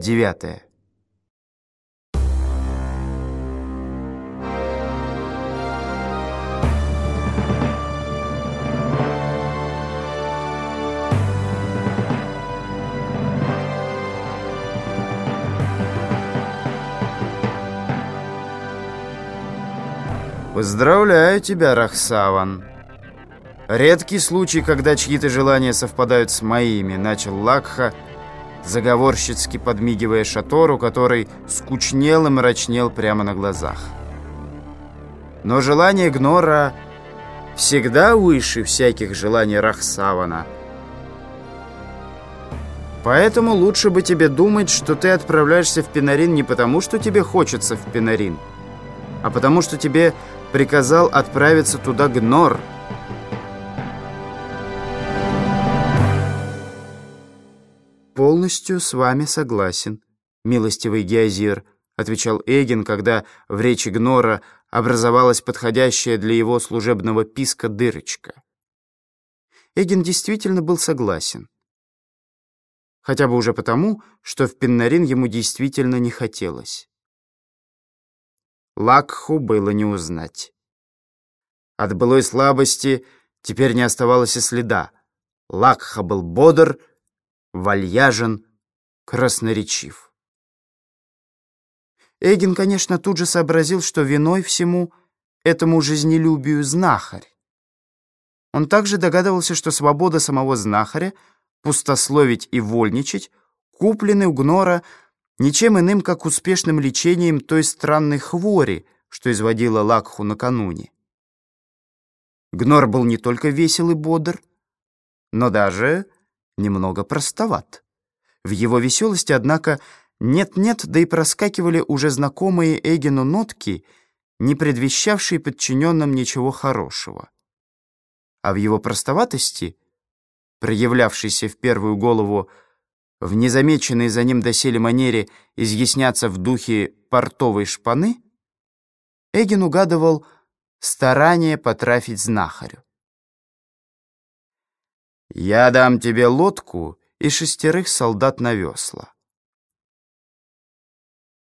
Девятое. Поздравляю тебя, Рахсаван. Редкий случай, когда чьи-то желания совпадают с моими, начал Лакха, заговорщицки подмигивая Шатору, который скучнел и мрачнел прямо на глазах. Но желание Гнора всегда выше всяких желаний Рахсавана. Поэтому лучше бы тебе думать, что ты отправляешься в Пенарин не потому, что тебе хочется в Пенарин, а потому, что тебе приказал отправиться туда Гнор — «Полностью с вами согласен, милостивый Геозир», отвечал Эгин, когда в речи Гнора образовалась подходящая для его служебного писка дырочка. Эгин действительно был согласен. Хотя бы уже потому, что в Пеннарин ему действительно не хотелось. Лакху было не узнать. От былой слабости теперь не оставалось и следа. Лакха был бодр вальяжен, красноречив. Эгин, конечно, тут же сообразил, что виной всему этому жизнелюбию знахарь. Он также догадывался, что свобода самого знахаря пустословить и вольничать куплены у Гнора ничем иным, как успешным лечением той странной хвори, что изводила Лакху накануне. Гнор был не только весел и бодр, но даже немного простоват. В его веселости, однако, нет-нет, да и проскакивали уже знакомые Эгину нотки, не предвещавшие подчиненным ничего хорошего. А в его простоватости, проявлявшейся в первую голову в незамеченной за ним доселе манере изъясняться в духе портовой шпаны, Эгин угадывал старание потрафить знахарю. Я дам тебе лодку и шестерых солдат на весла.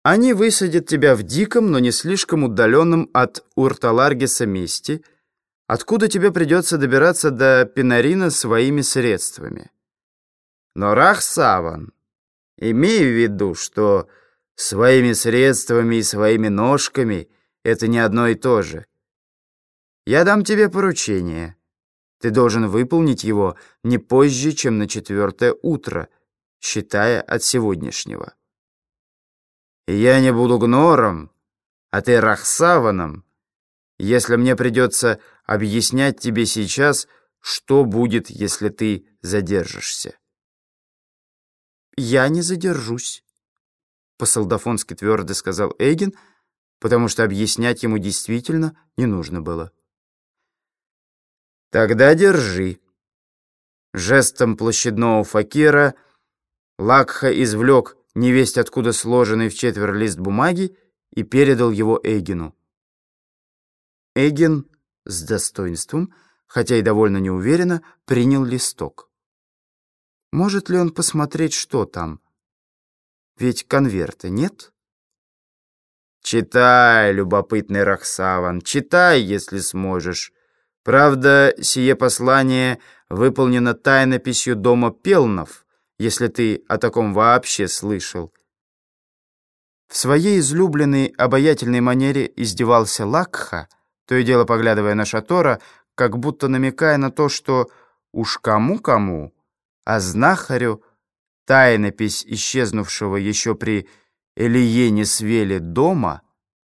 Они высадят тебя в диком, но не слишком удаленном от Урталаргиса месте, откуда тебе придется добираться до Пинарина своими средствами. Но Рахсаван, имей в виду, что своими средствами и своими ножками это не одно и то же. Я дам тебе поручение — ты должен выполнить его не позже, чем на четвертое утро, считая от сегодняшнего. я не буду гнором, а ты рахсаваном, если мне придется объяснять тебе сейчас, что будет, если ты задержишься. «Я не задержусь», — по-солдафонски твердо сказал Эйген, потому что объяснять ему действительно не нужно было. «Тогда держи». Жестом площадного факира Лакха извлек невесть откуда сложенный в четверо лист бумаги и передал его Эгину. Эгин с достоинством, хотя и довольно неуверенно, принял листок. Может ли он посмотреть, что там? Ведь конверта нет? «Читай, любопытный Рахсаван, читай, если сможешь», Правда, сие послание выполнено тайнописью дома Пелнов, если ты о таком вообще слышал. В своей излюбленной обаятельной манере издевался Лакха, то и дело поглядывая на Шатора, как будто намекая на то, что уж кому-кому, а знахарю тайнопись исчезнувшего еще при Элиене Свеле дома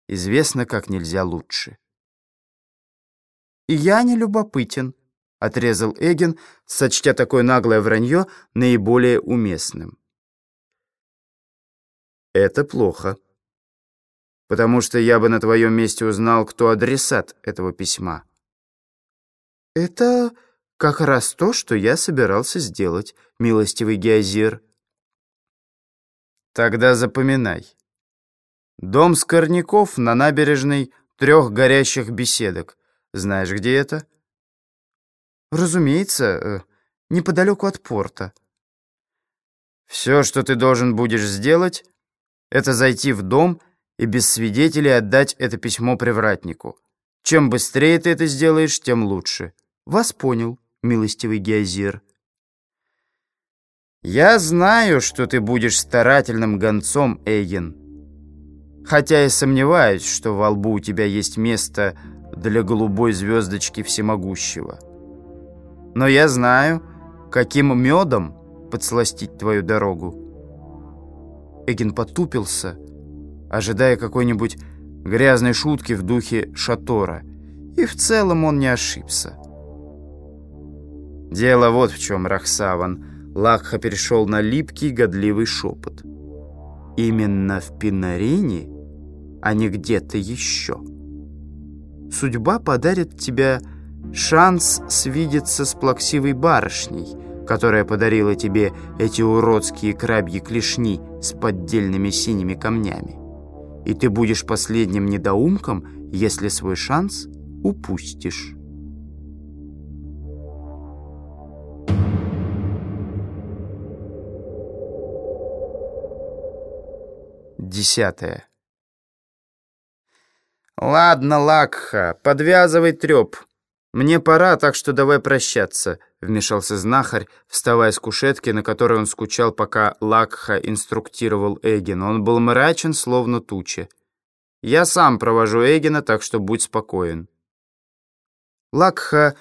известна как нельзя лучше. «И я не любопытен», — отрезал Эгин, сочтя такое наглое вранье наиболее уместным. «Это плохо, потому что я бы на твоем месте узнал, кто адресат этого письма». «Это как раз то, что я собирался сделать, милостивый Геозир». «Тогда запоминай. Дом Скорняков на набережной трех горящих беседок. Знаешь, где это?» «Разумеется, э, неподалеку от порта». Все, что ты должен будешь сделать, это зайти в дом и без свидетелей отдать это письмо привратнику. Чем быстрее ты это сделаешь, тем лучше. Вас понял, милостивый Геозир. Я знаю, что ты будешь старательным гонцом, Эйген. Хотя и сомневаюсь, что во лбу у тебя есть место для голубой звездочки всемогущего. Но я знаю, каким медом подсластить твою дорогу. Эгин потупился, ожидая какой-нибудь грязной шутки в духе Шатора. И в целом он не ошибся. Дело вот в чем, Рахсаван. Лакха перешел на липкий, годливый шепот. Именно в Пинарине, а не где-то еще. Судьба подарит тебе шанс свидеться с плаксивой барышней, которая подарила тебе эти уродские крабьи клешни с поддельными синими камнями. И ты будешь последним недоумком, если свой шанс упустишь. Десятое. «Ладно, Лакха, подвязывай треп. Мне пора, так что давай прощаться», — вмешался знахарь, вставая с кушетки, на которой он скучал, пока Лакха инструктировал Эгина. Он был мрачен, словно туча. «Я сам провожу Эгина, так что будь спокоен». Лакха,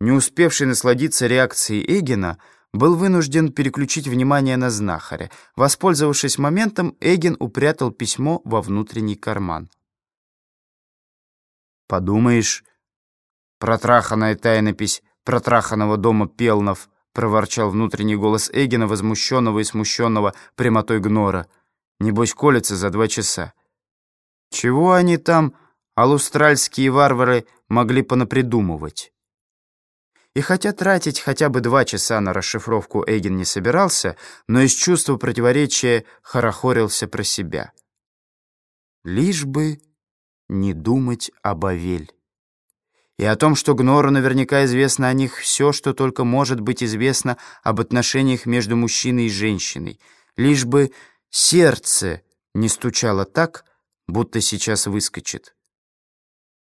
не успевший насладиться реакцией Эгина, был вынужден переключить внимание на знахаря. Воспользовавшись моментом, Эгин упрятал письмо во внутренний карман. «Подумаешь, протраханная тайнопись протраханного дома Пелнов», проворчал внутренний голос Эгина, возмущенного и смущенного прямотой гнора. «Небось, колется за два часа». «Чего они там, алустральские варвары, могли понапридумывать?» И хотя тратить хотя бы два часа на расшифровку Эгин не собирался, но из чувства противоречия хорохорился про себя. Лишь бы не думать об Авель. И о том, что Гнору наверняка известно о них все, что только может быть известно об отношениях между мужчиной и женщиной. Лишь бы сердце не стучало так, будто сейчас выскочит.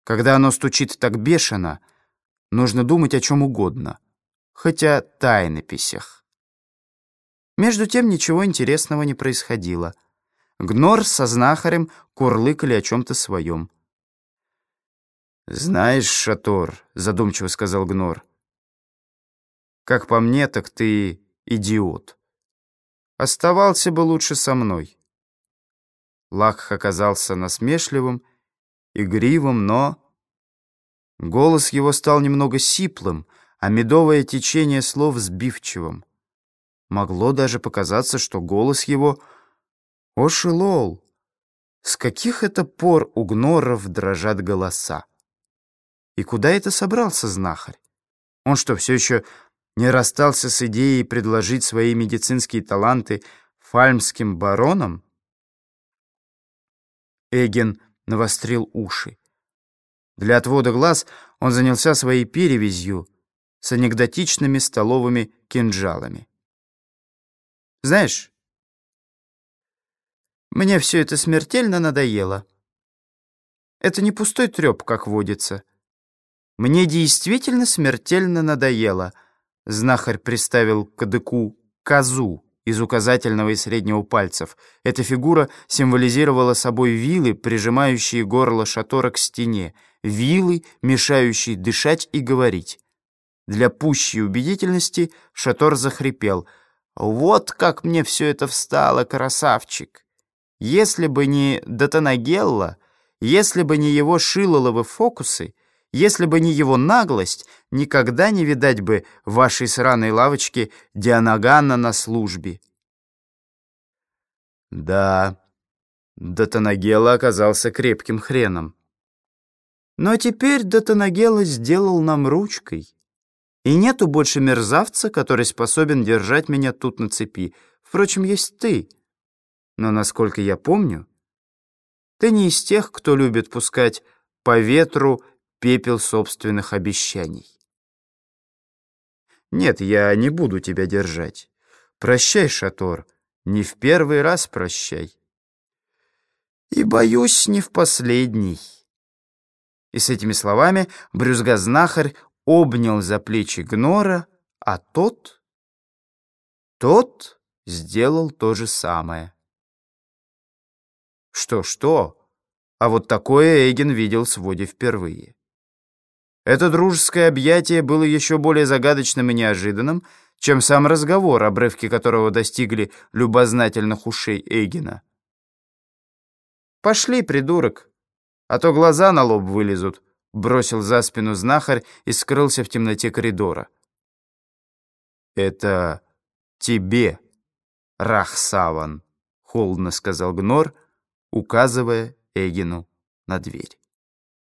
Когда оно стучит так бешено, нужно думать о чем угодно, хотя тайнописях. Между тем ничего интересного не происходило. Гнор со знахарем курлыкали о чем-то своем. «Знаешь, Шатор», — задумчиво сказал Гнор, «как по мне, так ты идиот. Оставался бы лучше со мной». Лакх оказался насмешливым, игривым, но... Голос его стал немного сиплым, а медовое течение слов сбивчивым. Могло даже показаться, что голос его «О, Шилол! С каких это пор у гноров дрожат голоса?» И куда это собрался знахарь? Он что, все еще не расстался с идеей предложить свои медицинские таланты фальмским баронам? Эгин навострил уши. Для отвода глаз он занялся своей перевязью с анекдотичными столовыми кинжалами. «Знаешь, мне все это смертельно надоело. Это не пустой треп, как водится. Мне действительно смертельно надоело. Знахарь приставил к кадыку козу из указательного и среднего пальцев. Эта фигура символизировала собой вилы, прижимающие горло шатора к стене, вилы, мешающие дышать и говорить. Для пущей убедительности шатор захрипел. «Вот как мне все это встало, красавчик!» Если бы не Датанагелла, если бы не его шилоловы фокусы, если бы не его наглость, никогда не видать бы вашей сраной лавочки Дианаганна на службе. Да, Датанагела оказался крепким хреном. Но теперь Датанагела сделал нам ручкой. И нету больше мерзавца, который способен держать меня тут на цепи. Впрочем, есть ты — но, насколько я помню, ты не из тех, кто любит пускать по ветру пепел собственных обещаний. Нет, я не буду тебя держать. Прощай, Шатор. Не в первый раз прощай. И, боюсь, не в последний. И с этими словами брюзга-знахарь обнял за плечи Гнора, а тот... Тот сделал то же самое. Что-что, а вот такое Эйген видел в своде впервые. Это дружеское объятие было еще более загадочным и неожиданным, чем сам разговор, обрывки которого достигли любознательных ушей Эйгена. «Пошли, придурок, а то глаза на лоб вылезут», бросил за спину знахарь и скрылся в темноте коридора. «Это тебе, Рахсаван», — холодно сказал Гнор, указывая Эгину на дверь.